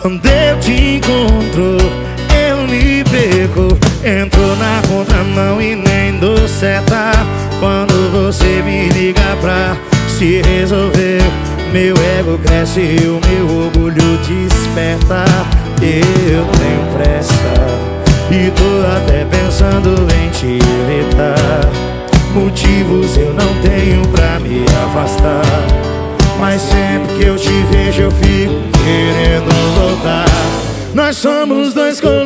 Quando eu te encontro, eu me perco Entro na contramão e nem dou seta. Quando você me liga pra se resolver Meu ego cresce e o meu orgulho desperta. Eu tenho pressa e tô até pensando em te evitar Motivos eu não tenho pra me afastar Mas sempre que eu te vejo Nós somos dois covardes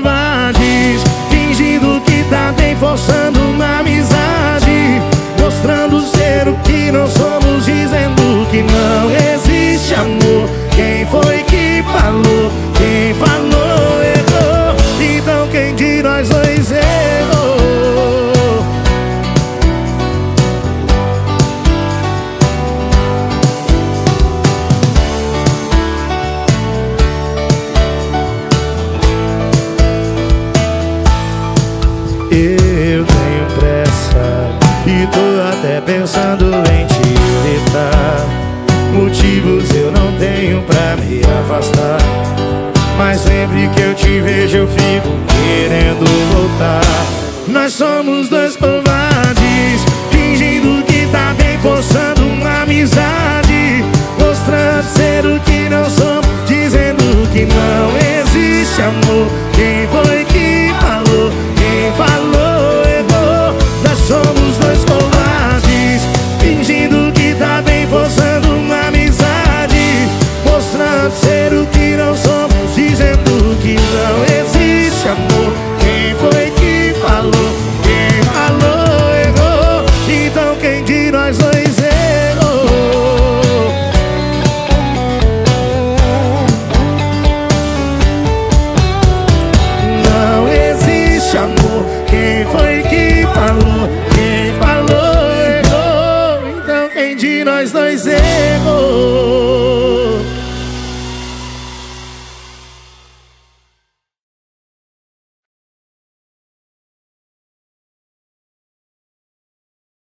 Eu tenho pressa e tô até pensando em te evitar. Motivos eu não tenho pra me afastar. Mas sempre que eu te vejo eu fico querendo voltar. Nós somos Ser o que não somos Dizendo que não existe amor Quem foi que falou? Quem falou errou Então quem de nós dois errou? Não existe amor Quem foi que falou? Quem falou errou Então quem de nós dois errou?